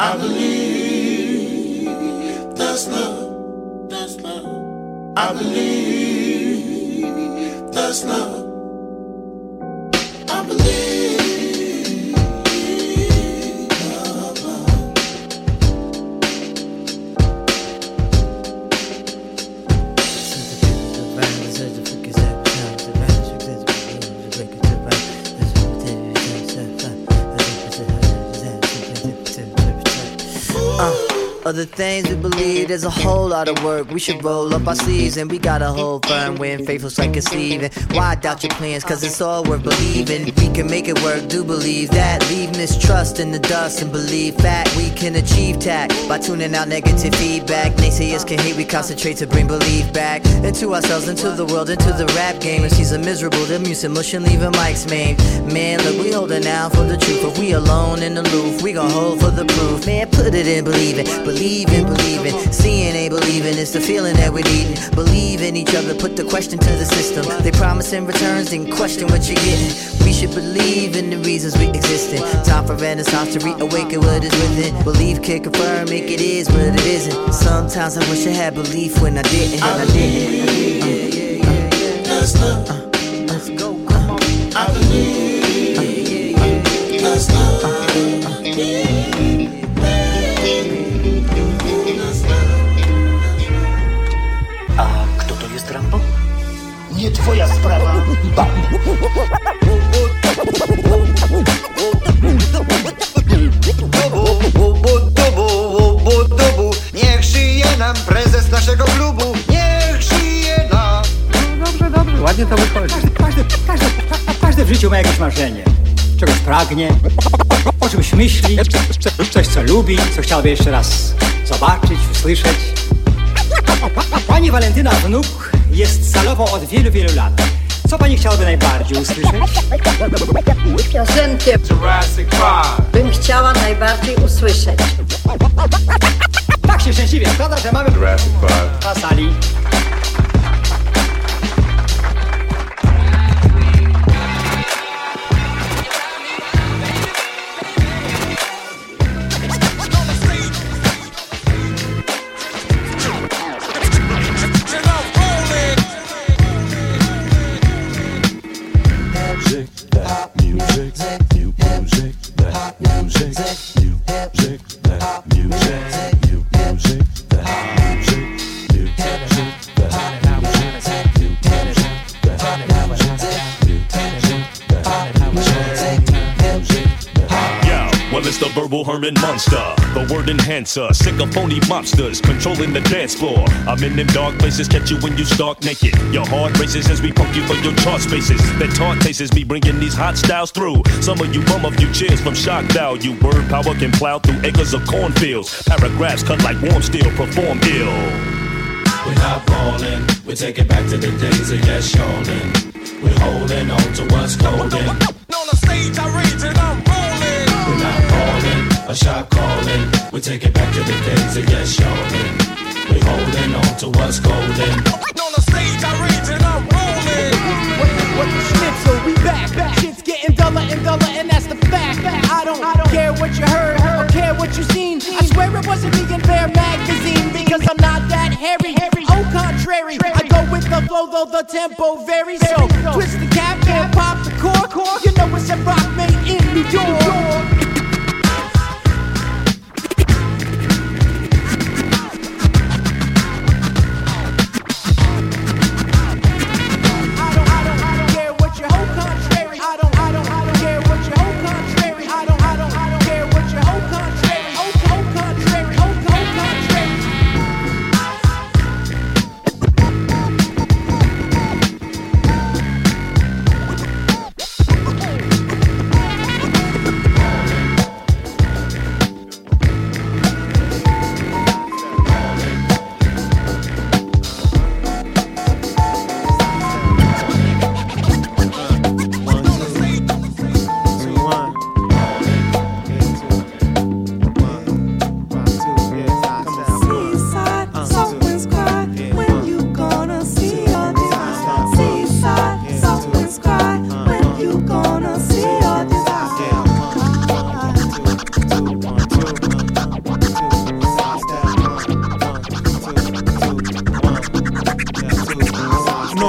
I believe that's love. That's love. I believe that's love. Other things we believe there's a whole lot of work. We should roll up our sleeves and we gotta hold firm when faithful's like a sleeve. And why doubt your plans? Cause it's all worth believing. We can make it work, do believe that. Leave mistrust in the dust and believe that We can achieve tact by tuning out negative feedback. Naysayers can hate, we concentrate to bring belief back into ourselves, into the world, into the rap game. If she's a miserable, the music and leaving mics main. Man, look, we holding out for the truth. If we alone in the loop, we gon' hold for the proof. Man, put it in, believe it. Believe in, believe in. Seeing ain't believing, it's the feeling that we're needing. Believe in each other, put the question to the system. They promise in returns, then question what you're getting. We should believe in the reasons we exist in. Time for renaissance to reawaken what is within. Believe can confirm, make it is what it isn't. Sometimes I wish I had belief when I didn't. And I didn't. Let's love. Uh, let's go, come on. I believe. Let's love. Twoja sprawa. Niech żyje nam prezes naszego klubu. Niech żyje nam. Dobrze, dobrze, ładnie to wychodzi. Każdy, każdy, każdy w życiu ma jakieś marzenie. Czegoś pragnie, o czymś myśli, coś co lubi, co chciałby jeszcze raz zobaczyć, usłyszeć. Pani Walentyna Wnuk jest salową od wielu, wielu lat. Co pani chciałaby najbardziej usłyszeć? Piosenkę Jurassic Park. bym chciała najbardziej usłyszeć. Tak się szczęśliwie składa, że mamy Jurassic Park. na sali Herman Munster, the word enhancer, sick of phony mobsters controlling the dance floor. I'm in them dark places, catch you when you stark naked. Your heart races as we punk you for your chart spaces. That taunt tastes me bringing these hot styles through. Some of you bum a few cheers from shock value. Word power can plow through acres of cornfields. Paragraphs cut like warm steel, perform ill. We're not falling, we take it back to the days of yes, showing. We're holding on to what's golden. On the stage, I rage and I'm rolling. We take it back to the days of yes, showing. We're holding on to what's golden. On the stage, I rage and I'm rolling. What, what the schnitzel, we back. Shit's getting duller and duller, and that's the fact. I don't, I don't care what you heard or care what you seen. I swear it wasn't me in Bear magazine because I'm not that hairy. Au contrary, I go with the flow, though the tempo varies. So twist the cap and pop the cork. You know it's a rock made in New York.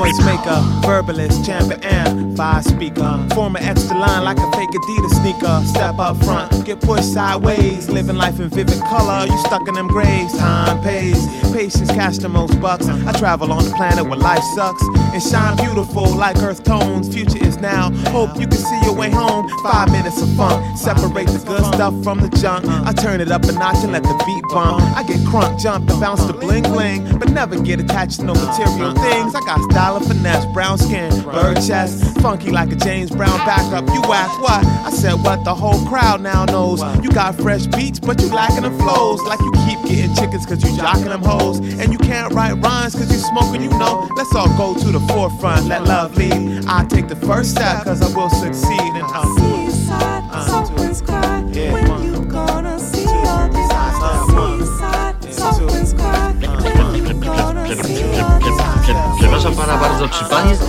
Maker, verbalist, champion, fire speaker. Form an extra line like a fake Adidas sneaker. Step up front, get pushed sideways. Living life in vivid color, you stuck in them graves. Time pays, patience cash the most bucks. I travel on the planet where life sucks and shine beautiful like earth tones. Future is now. Hope you can see your way home. Five minutes of fun, separate the good stuff from the junk. I turn it up a notch and let the beat bump. I get crunk, jump, and bounce to bling bling, but never get attached to no material things. I got style and finesse, brown skin, bird chest, funky like a James Brown backup. You ask what? I said what the whole crowd now knows. You got fresh beats, but you lacking the flows. Like you keep getting chickens cause you jocking them hoes. And you can't write rhymes cause you smoking, you know. Let's all go to the forefront, let love lead. I take the first step cause I will succeed. And I'm Seaside, someone's cry. When you gonna see all these eyes? Seaside, someone's cry. When you gonna see all these eyes? Przepraszam pana bardzo, czy pan jest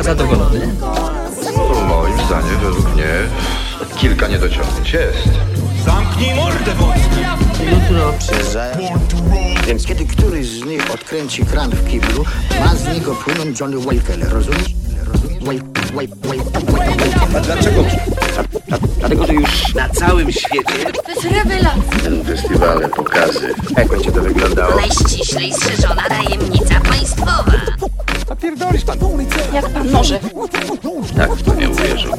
zadowolony? No, moim zdaniem, według mnie, kilka niedociągnięć jest. Zamknij mordę, Jutro Przyjeżdżają. Więc kiedy któryś z nich odkręci kran w kiblu, ma z niego płynąć Johnny Walker, rozumiesz? A dlaczego? Dlatego, że już na całym świecie To jest rewelacja. Festiwale, pokazy. Jak będzie to wyglądało? Najściślej strzeżona tajemnica państwowa. Jak pan może? Tak w to nie uwierzył.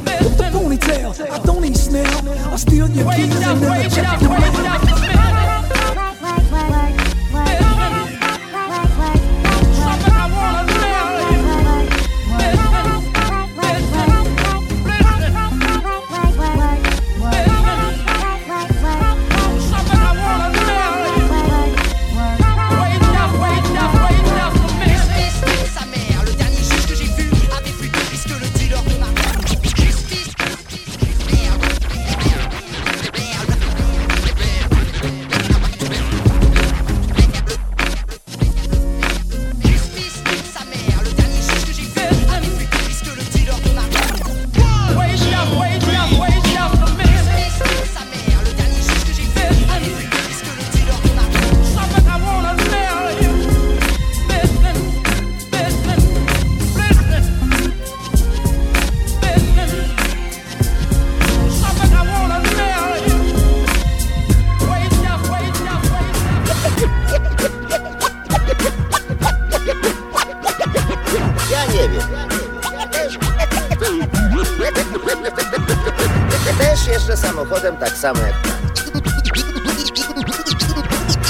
Też jeżdżę samochodem tak samo jak pan.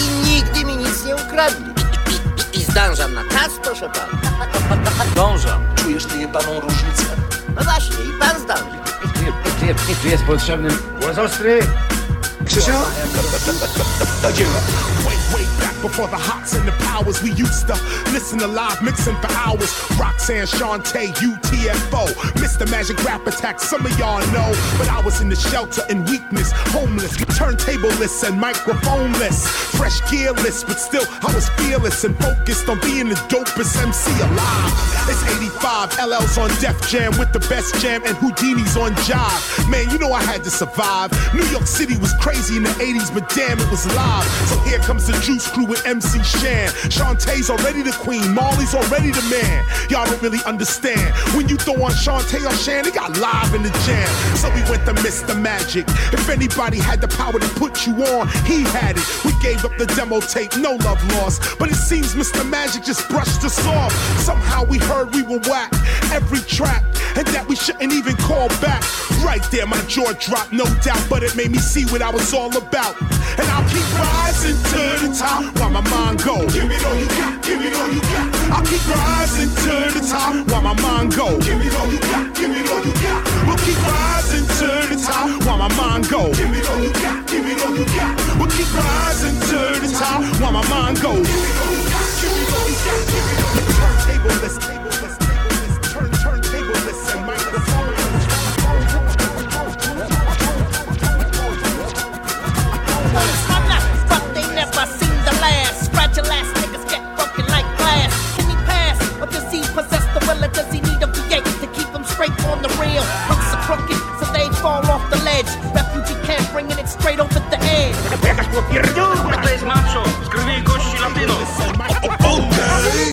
I nigdy mi nic nie ukradli. I, zdążam na czas, proszę pana. dążam. Czujesz tę jebaną różnicę? No właśnie, i pan zdąży. Tu jest, tu jest potrzebny głos ostry. Krzysiu? Way back before the hots and the powers, we used to listen to live mixing for hours. Roxanne, Shantae, UTFO, Mr. Magic Rap Attack, some of y'all know. But I was in the shelter in weakness, homeless, turntableless and microphoneless, fresh gearless, but still I was fearless and focused on being the dopest MC alive. It's 85, LL's on Def Jam with the best jam, and Whodini's on Jive. Man, you know I had to survive. New York City was crazy in the 80s, but damn, it was live. So here comes the Juice Crew with MC Shan. Shantae's already the queen, Marley's already the man. Y'all don't really understand. When you throw on Shantae or Shan, they got live in the jam. So we went to Mr. Magic. If anybody had the power to put you on, he had it. We gave up the demo tape, no love lost. But it seems Mr. Magic just brushed us off. Somehow we heard we were whack every track, and that we shouldn't even call back. Right there, my jaw dropped, no doubt, but it made me see what I was all about. And I'll keep rising to the top while my mind go. Give it all you got, give it all you got. I'll keep rising to the top while my mind go. Give it all you got, give it all you got. We'll keep rising to the top while my mind go. Give it all you got, give it all you got. We'll keep rising to the top while my mind go. Give it all you got, give it all you got. Give it all you got. Tableless, tableless,